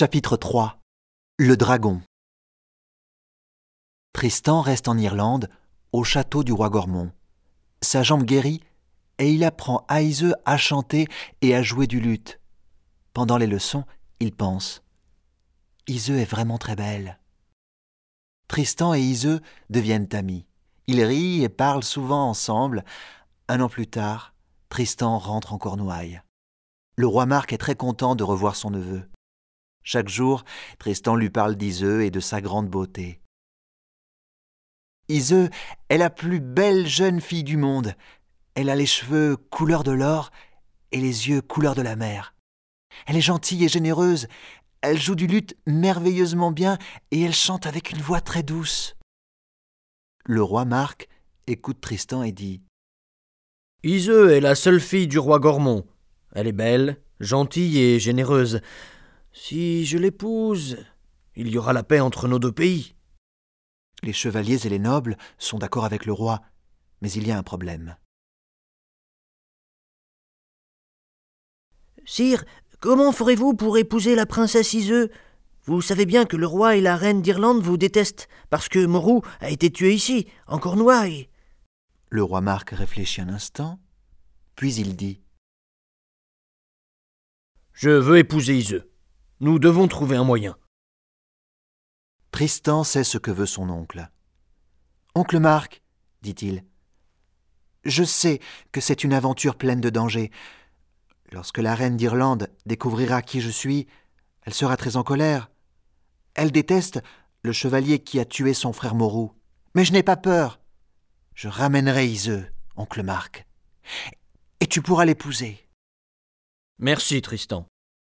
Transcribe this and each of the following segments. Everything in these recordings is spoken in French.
Chapitre 3 Le dragon Tristan reste en Irlande, au château du roi Gormont. Sa jambe guérit et il apprend à Iseux à chanter et à jouer du luth. Pendant les leçons, il pense Iseux est vraiment très belle. Tristan et Iseux deviennent amis. Ils rient et parlent souvent ensemble. Un an plus tard, Tristan rentre en Cornouailles. Le roi Marc est très content de revoir son neveu. Chaque jour, Tristan lui parle d'Iseux et de sa grande beauté. Iseux est la plus belle jeune fille du monde. Elle a les cheveux couleur de l'or et les yeux couleur de la mer. Elle est gentille et généreuse. Elle joue du luth merveilleusement bien et elle chante avec une voix très douce. Le roi Marc écoute Tristan et dit Iseux est la seule fille du roi Gormont. Elle est belle, gentille et généreuse. Si je l'épouse, il y aura la paix entre nos deux pays. Les chevaliers et les nobles sont d'accord avec le roi, mais il y a un problème. Sire, comment ferez-vous pour épouser la princesse Iseux Vous savez bien que le roi et la reine d'Irlande vous détestent, parce que Morou a été tué ici, en Cornouailles. Le roi Marc réfléchit un instant, puis il dit Je veux épouser Iseux. Nous devons trouver un moyen. Tristan sait ce que veut son oncle. Oncle Marc, dit-il, je sais que c'est une aventure pleine de dangers. Lorsque la reine d'Irlande découvrira qui je suis, elle sera très en colère. Elle déteste le chevalier qui a tué son frère Morou. Mais je n'ai pas peur. Je ramènerai Iseux, oncle Marc. Et tu pourras l'épouser. Merci, Tristan.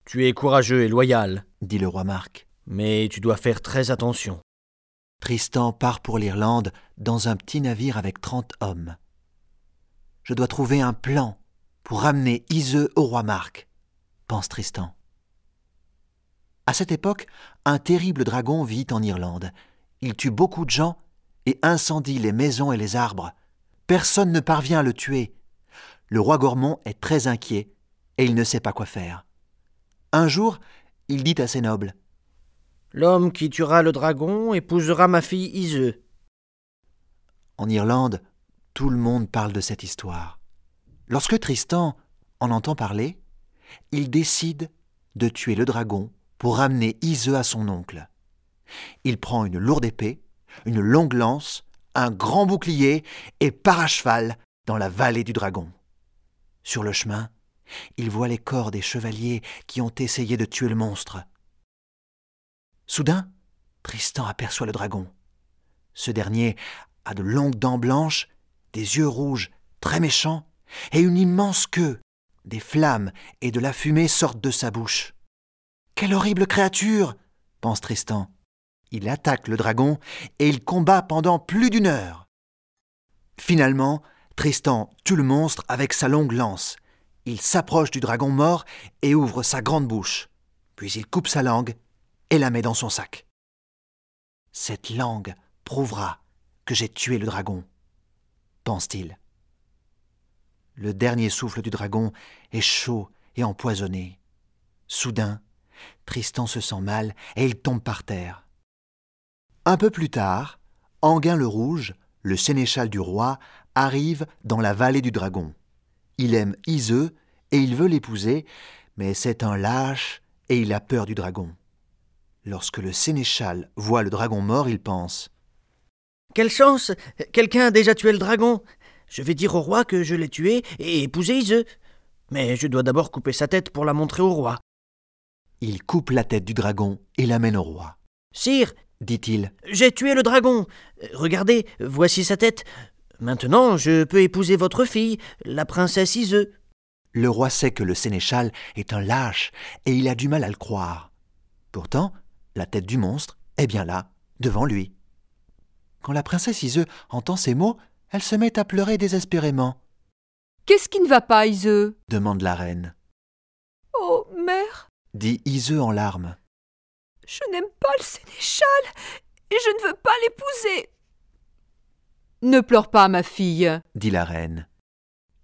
Tu es courageux et loyal, dit le roi Marc. Mais tu dois faire très attention. Tristan part pour l'Irlande dans un petit navire avec trente hommes. Je dois trouver un plan pour ramener Iseux au roi Marc, pense Tristan. À cette époque, un terrible dragon vit en Irlande. Il tue beaucoup de gens et incendie les maisons et les arbres. Personne ne parvient à le tuer. Le roi Gormont est très inquiet et il ne sait pas quoi faire. Un jour, il dit à ses nobles L'homme qui tuera le dragon épousera ma fille Iseux. En Irlande, tout le monde parle de cette histoire. Lorsque Tristan en entend parler, il décide de tuer le dragon pour ramener Iseux à son oncle. Il prend une lourde épée, une longue lance, un grand bouclier et part à cheval dans la vallée du dragon. Sur le chemin, il voit les corps des chevaliers qui ont essayé de tuer le monstre. Soudain, Tristan aperçoit le dragon. Ce dernier a de longues dents blanches, des yeux rouges, très méchants, et une immense queue. Des flammes et de la fumée sortent de sa bouche. Quelle horrible créature pense Tristan. Il attaque le dragon et il combat pendant plus d'une heure. Finalement, Tristan tue le monstre avec sa longue lance. Il s'approche du dragon mort et ouvre sa grande bouche. Puis il coupe sa langue et la met dans son sac. Cette langue prouvera que j'ai tué le dragon, pense-t-il. Le dernier souffle du dragon est chaud et empoisonné. Soudain, Tristan se sent mal et il tombe par terre. Un peu plus tard, Anguin le Rouge, le sénéchal du roi, arrive dans la vallée du dragon. Il aime Iseux et il veut l'épouser, mais c'est un lâche et il a peur du dragon. Lorsque le sénéchal voit le dragon mort, il pense Quelle chance Quelqu'un a déjà tué le dragon Je vais dire au roi que je l'ai tué et épouser Iseux. Mais je dois d'abord couper sa tête pour la montrer au roi. Il coupe la tête du dragon et l'amène au roi. Sire, dit-il, j'ai tué le dragon. Regardez, voici sa tête. Maintenant, je peux épouser votre fille, la princesse Iseux. Le roi sait que le sénéchal est un lâche et il a du mal à le croire. Pourtant, la tête du monstre est bien là, devant lui. Quand la princesse Iseux entend ces mots, elle se met à pleurer désespérément. Qu'est-ce qui ne va pas, Iseux demande la reine. Oh, mère dit Iseux en larmes. Je n'aime pas le sénéchal et je ne veux pas l'épouser. Ne pleure pas, ma fille, dit la reine.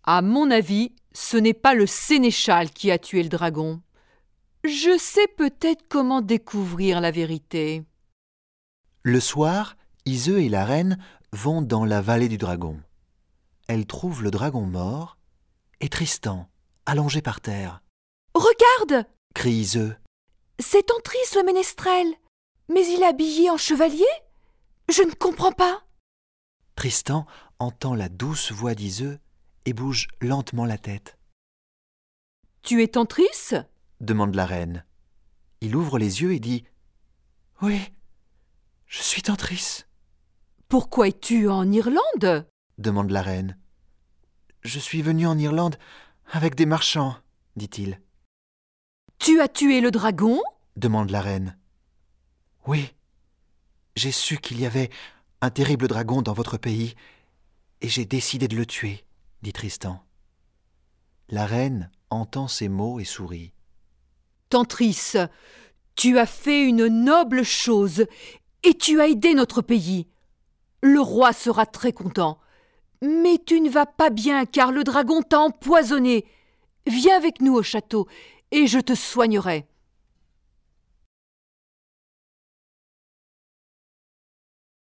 À mon avis, ce n'est pas le sénéchal qui a tué le dragon. Je sais peut-être comment découvrir la vérité. Le soir, Iseux et la reine vont dans la vallée du dragon. Elles trouvent le dragon mort et Tristan, allongé par terre. Regarde Crie Iseux. C'est Antris le ménestrel. Mais il est habillé en chevalier? Je ne comprends pas. Tristan entend la douce voix d'Iseux et bouge lentement la tête. Tu es Tantris demande la reine. Il ouvre les yeux et dit Oui, je suis Tantris, Pourquoi es-tu en Irlande? demande la reine. Je suis venu en Irlande avec des marchands, dit-il. Tu as tué le dragon? demande la reine. Oui, j'ai su qu'il y avait un terrible dragon dans votre pays, et j'ai décidé de le tuer, dit Tristan. La reine entend ces mots et sourit. Tantris, tu as fait une noble chose et tu as aidé notre pays. Le roi sera très content. Mais tu ne vas pas bien car le dragon t'a empoisonné. Viens avec nous au château et je te soignerai.